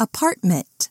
Apartment.